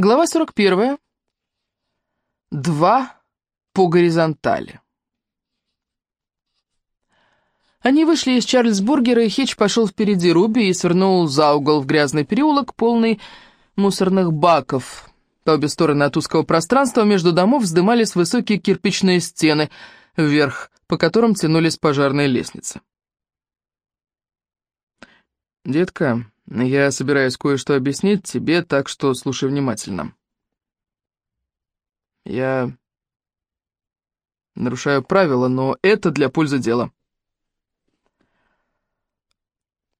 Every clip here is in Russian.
Глава 41. Два по горизонтали. Они вышли из Чарльзбургера, и Хитч пошел впереди Руби и свернул за угол в грязный переулок, полный мусорных баков. По обе стороны от узкого пространства между домов вздымались высокие кирпичные стены, вверх, по которым тянулись пожарные лестницы. «Детка, я собираюсь кое-что объяснить тебе, так что слушай внимательно. Я нарушаю правила, но это для пользы дела.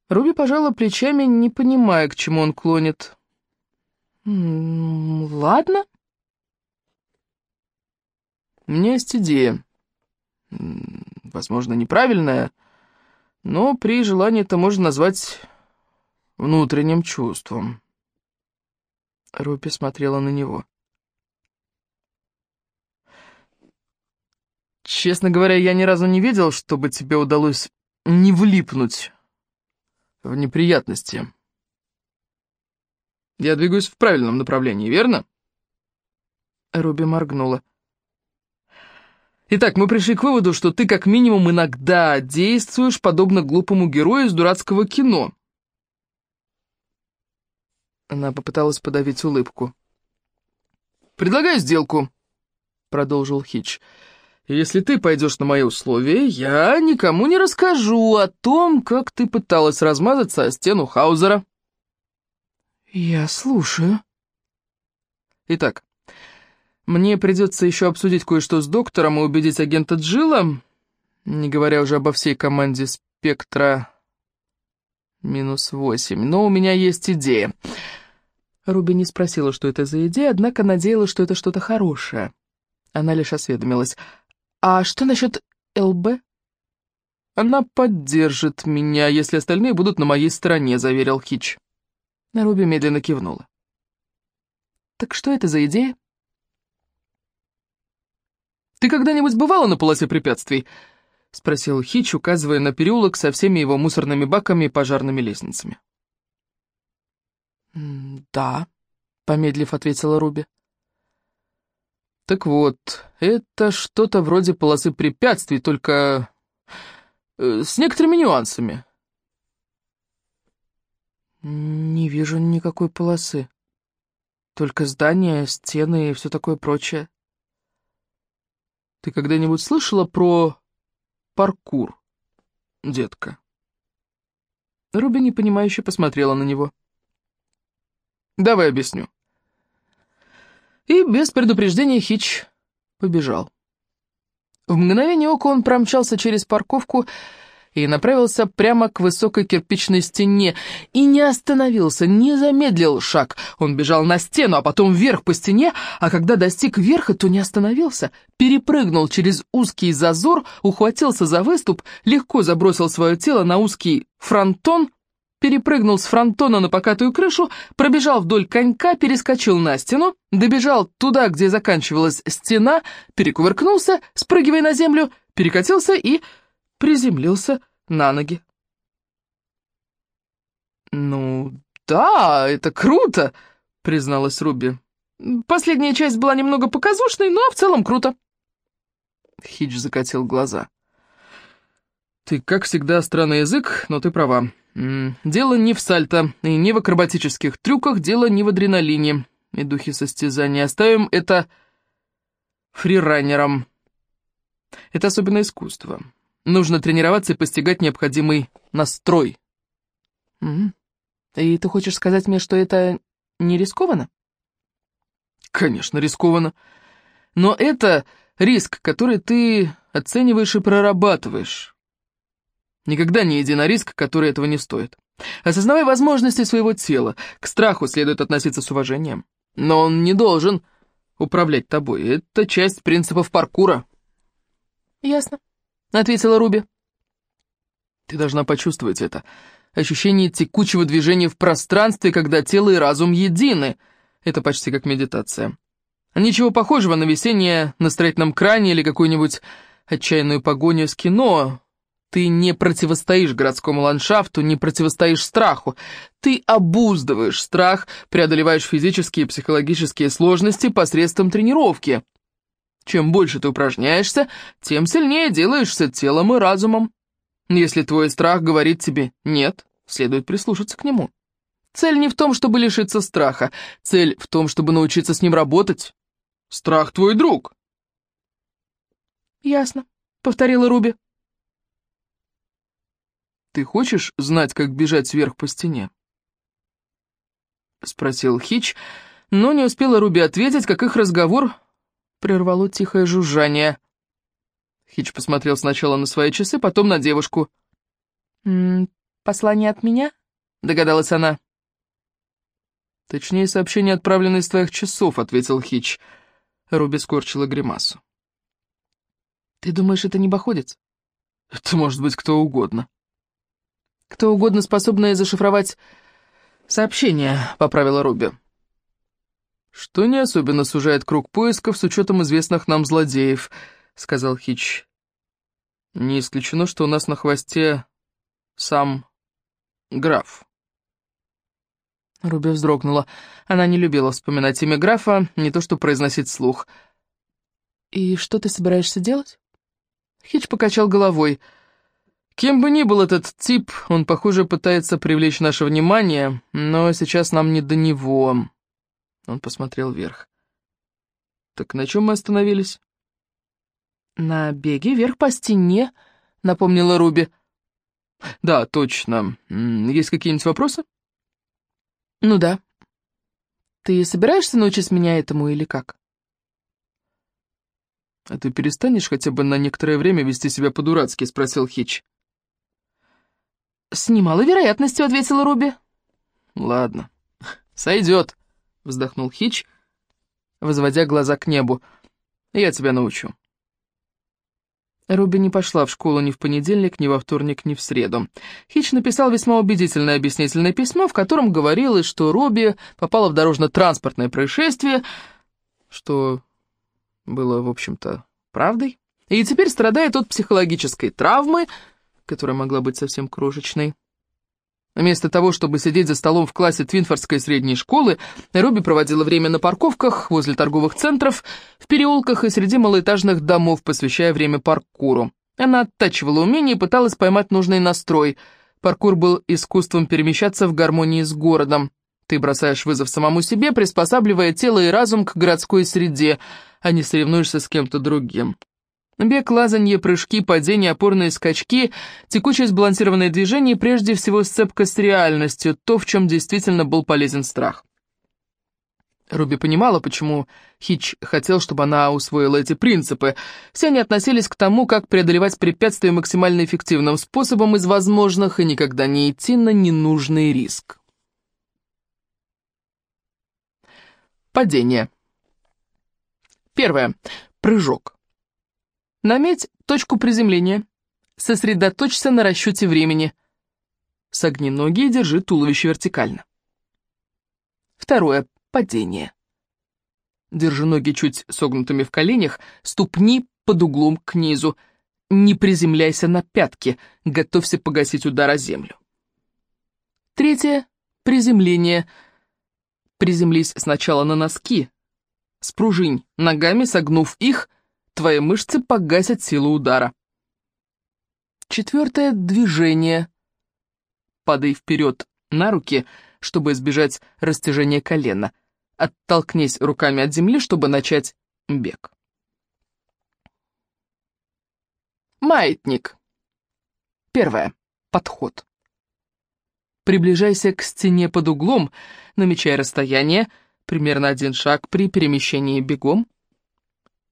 Руби пожала плечами, не понимая, к чему он клонит. «Ладно». «У меня есть идея. Возможно, неправильная, но при желании это можно назвать внутренним чувством. Рупи смотрела на него. Честно говоря, я ни разу не видел, чтобы тебе удалось не влипнуть в неприятности. Я двигаюсь в правильном направлении, верно? Руби моргнула. Итак, мы пришли к выводу, что ты как минимум иногда действуешь подобно глупому герою из дурацкого кино. Она попыталась подавить улыбку. «Предлагаю сделку», — продолжил Хич. «Если ты пойдешь на мои условия, я никому не расскажу о том, как ты пыталась размазаться о стену Хаузера». «Я слушаю». «Итак, мне придется еще обсудить кое-что с доктором и убедить агента Джилла, не говоря уже обо всей команде «Спектра», Минус восемь. Но у меня есть идея. Руби не спросила, что это за идея, однако надеялась, что это что-то хорошее. Она лишь осведомилась. «А что насчет ЛБ?» «Она поддержит меня, если остальные будут на моей стороне», — заверил Хич. Руби медленно кивнула. «Так что это за идея?» «Ты когда-нибудь бывала на полосе препятствий?» — спросил Хич, указывая на переулок со всеми его мусорными баками и пожарными лестницами. «Да», — помедлив ответила Руби. «Так вот, это что-то вроде полосы препятствий, только э, с некоторыми нюансами». «Не вижу никакой полосы. Только здания, стены и все такое прочее». «Ты когда-нибудь слышала про паркур, детка?» Руби непонимающе посмотрела на него. Давай объясню. И без предупреждения Хич побежал. В мгновение ока он промчался через парковку и направился прямо к высокой кирпичной стене, и не остановился, не замедлил шаг. Он бежал на стену, а потом вверх по стене, а когда достиг верха, то не остановился, перепрыгнул через узкий зазор, ухватился за выступ, легко забросил свое тело на узкий фронтон перепрыгнул с фронтона на покатую крышу, пробежал вдоль конька, перескочил на стену, добежал туда, где заканчивалась стена, перекувыркнулся, спрыгивая на землю, перекатился и приземлился на ноги. «Ну, да, это круто», — призналась Руби. «Последняя часть была немного показушной, но в целом круто». Хидж закатил глаза. «Ты, как всегда, странный язык, но ты права. Дело не в сальто и не в акробатических трюках, дело не в адреналине и духе состязания. Оставим это фрираннерам. Это особенное искусство. Нужно тренироваться и постигать необходимый настрой. И ты хочешь сказать мне, что это не рискованно? Конечно, рискованно. Но это риск, который ты оцениваешь и прорабатываешь. Никогда не иди на риск, который этого не стоит. Осознавай возможности своего тела. К страху следует относиться с уважением. Но он не должен управлять тобой. Это часть принципов паркура. «Ясно», — ответила Руби. «Ты должна почувствовать это. Ощущение текучего движения в пространстве, когда тело и разум едины. Это почти как медитация. Ничего похожего на весеннее на строительном кране или какую-нибудь отчаянную погоню с кино, Ты не противостоишь городскому ландшафту, не противостоишь страху. Ты обуздываешь страх, преодолеваешь физические и психологические сложности посредством тренировки. Чем больше ты упражняешься, тем сильнее делаешься телом и разумом. Если твой страх говорит тебе «нет», следует прислушаться к нему. Цель не в том, чтобы лишиться страха, цель в том, чтобы научиться с ним работать. Страх твой друг. «Ясно», — повторила Руби. «Ты хочешь знать, как бежать вверх по стене?» — спросил Хич, но не успела Руби ответить, как их разговор прервало тихое жужжание. Хич посмотрел сначала на свои часы, потом на девушку. «М -м, «Послание от меня?» — догадалась она. «Точнее, сообщение, отправленное из твоих часов», — ответил Хич. Руби скорчила гримасу. «Ты думаешь, это небоходец?» «Это может быть кто угодно». «Кто угодно, способный зашифровать сообщение», — поправила Руби. «Что не особенно сужает круг поисков с учетом известных нам злодеев», — сказал Хич. «Не исключено, что у нас на хвосте сам граф». Руби вздрогнула. Она не любила вспоминать имя графа, не то что произносить слух. «И что ты собираешься делать?» Хич покачал головой. «Кем бы ни был этот тип, он, похоже, пытается привлечь наше внимание, но сейчас нам не до него». Он посмотрел вверх. «Так на чем мы остановились?» «На беге вверх по стене», — напомнила Руби. «Да, точно. Есть какие-нибудь вопросы?» «Ну да. Ты собираешься научить меня этому или как?» «А ты перестанешь хотя бы на некоторое время вести себя по-дурацки?» — спросил Хич. «С немалой вероятностью», — ответила Руби. «Ладно, сойдет», — вздохнул Хич, возводя глаза к небу. «Я тебя научу». Руби не пошла в школу ни в понедельник, ни во вторник, ни в среду. Хич написал весьма убедительное объяснительное письмо, в котором говорилось, что Руби попала в дорожно-транспортное происшествие, что было, в общем-то, правдой, и теперь страдает от психологической травмы, которая могла быть совсем крошечной. Вместо того, чтобы сидеть за столом в классе Твинфордской средней школы, Руби проводила время на парковках, возле торговых центров, в переулках и среди малоэтажных домов, посвящая время паркуру. Она оттачивала умение и пыталась поймать нужный настрой. Паркур был искусством перемещаться в гармонии с городом. Ты бросаешь вызов самому себе, приспосабливая тело и разум к городской среде, а не соревнуешься с кем-то другим. Бег, лазанье, прыжки, падения, опорные скачки, текучее сбалансированное движение и прежде всего сцепка с реальностью, то, в чем действительно был полезен страх. Руби понимала, почему Хич хотел, чтобы она усвоила эти принципы. Все они относились к тому, как преодолевать препятствия максимально эффективным способом из возможных и никогда не идти на ненужный риск. Падение. Первое. Прыжок. Наметь точку приземления. Сосредоточься на расчете времени. Согни ноги и держи туловище вертикально. Второе. Падение. Держи ноги чуть согнутыми в коленях, ступни под углом к низу. Не приземляйся на пятки, готовься погасить удар о землю. Третье. Приземление. Приземлись сначала на носки. Спружинь ногами, согнув их, Твои мышцы погасят силу удара. Четвертое движение. Падай вперед на руки, чтобы избежать растяжения колена. Оттолкнись руками от земли, чтобы начать бег. Маятник. Первое. Подход. Приближайся к стене под углом, намечая расстояние, примерно один шаг при перемещении бегом,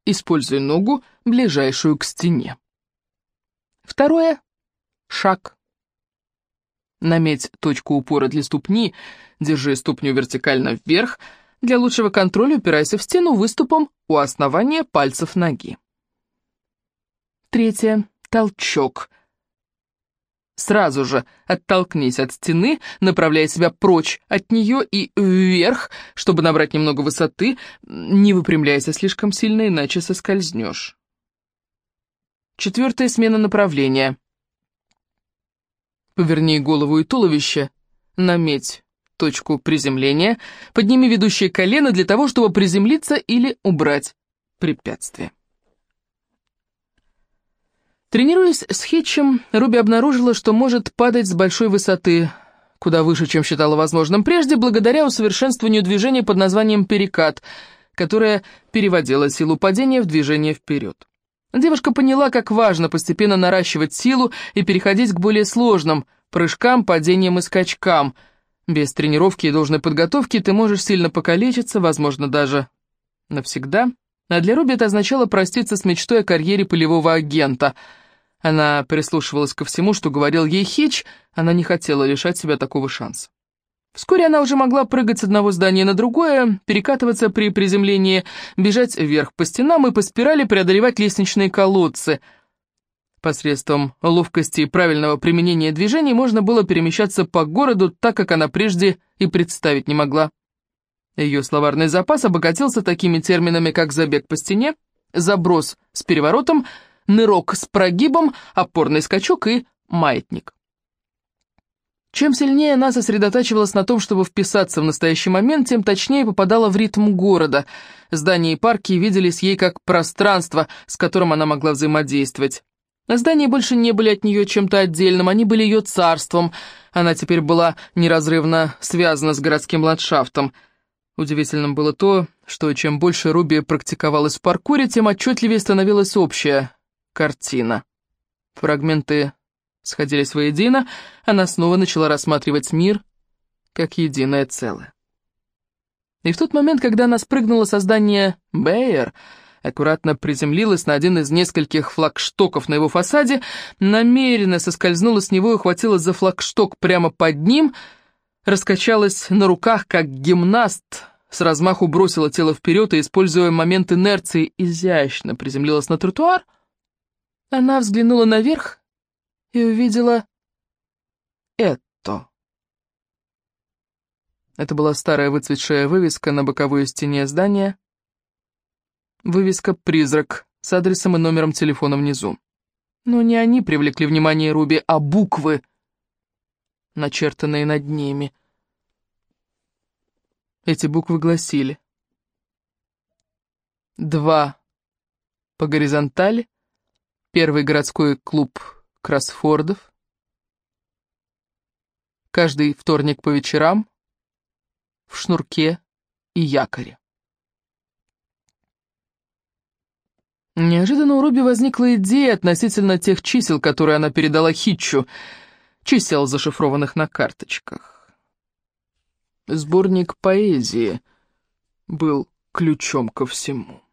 Используй ногу, ближайшую к стене. Второе. Шаг. Наметь точку упора для ступни, держи ступню вертикально вверх. Для лучшего контроля упирайся в стену выступом у основания пальцев ноги. Третье. Толчок. Сразу же оттолкнись от стены, направляя себя прочь от нее и вверх, чтобы набрать немного высоты, не выпрямляйся слишком сильно, иначе соскользнешь. Четвертая смена направления. Поверни голову и туловище, наметь точку приземления, подними ведущее колено для того, чтобы приземлиться или убрать препятствие. Тренируясь с Хитчем, Руби обнаружила, что может падать с большой высоты, куда выше, чем считала возможным прежде, благодаря усовершенствованию движения под названием «перекат», которое переводило силу падения в движение вперед. Девушка поняла, как важно постепенно наращивать силу и переходить к более сложным прыжкам, падениям и скачкам. Без тренировки и должной подготовки ты можешь сильно покалечиться, возможно, даже навсегда. А для Руби это означало проститься с мечтой о карьере полевого агента. Она прислушивалась ко всему, что говорил ей Хич, она не хотела лишать себя такого шанса. Вскоре она уже могла прыгать с одного здания на другое, перекатываться при приземлении, бежать вверх по стенам и по спирали преодолевать лестничные колодцы. Посредством ловкости и правильного применения движений можно было перемещаться по городу так, как она прежде и представить не могла. Ее словарный запас обогатился такими терминами, как забег по стене, заброс с переворотом, нырок с прогибом, опорный скачок и маятник. Чем сильнее она сосредотачивалась на том, чтобы вписаться в настоящий момент, тем точнее попадала в ритм города. Здания и парки виделись ей как пространство, с которым она могла взаимодействовать. Здания больше не были от нее чем-то отдельным, они были ее царством. Она теперь была неразрывно связана с городским ландшафтом – Удивительным было то, что чем больше Руби практиковалась в паркуре, тем отчетливее становилась общая картина. Фрагменты сходились воедино, она снова начала рассматривать мир как единое целое. И в тот момент, когда она спрыгнула со здания Бэйер, аккуратно приземлилась на один из нескольких флагштоков на его фасаде, намеренно соскользнула с него и ухватилась за флагшток прямо под ним — раскачалась на руках, как гимнаст, с размаху бросила тело вперед и, используя момент инерции, изящно приземлилась на тротуар, она взглянула наверх и увидела это. Это была старая выцветшая вывеска на боковой стене здания. Вывеска «Призрак» с адресом и номером телефона внизу. Но не они привлекли внимание Руби, а буквы — начертанные над ними. Эти буквы гласили. «Два. По горизонтали, первый городской клуб кроссфордов, каждый вторник по вечерам, в шнурке и якоре». Неожиданно у Руби возникла идея относительно тех чисел, которые она передала Хитчу — чисел, зашифрованных на карточках. Сборник поэзии был ключом ко всему.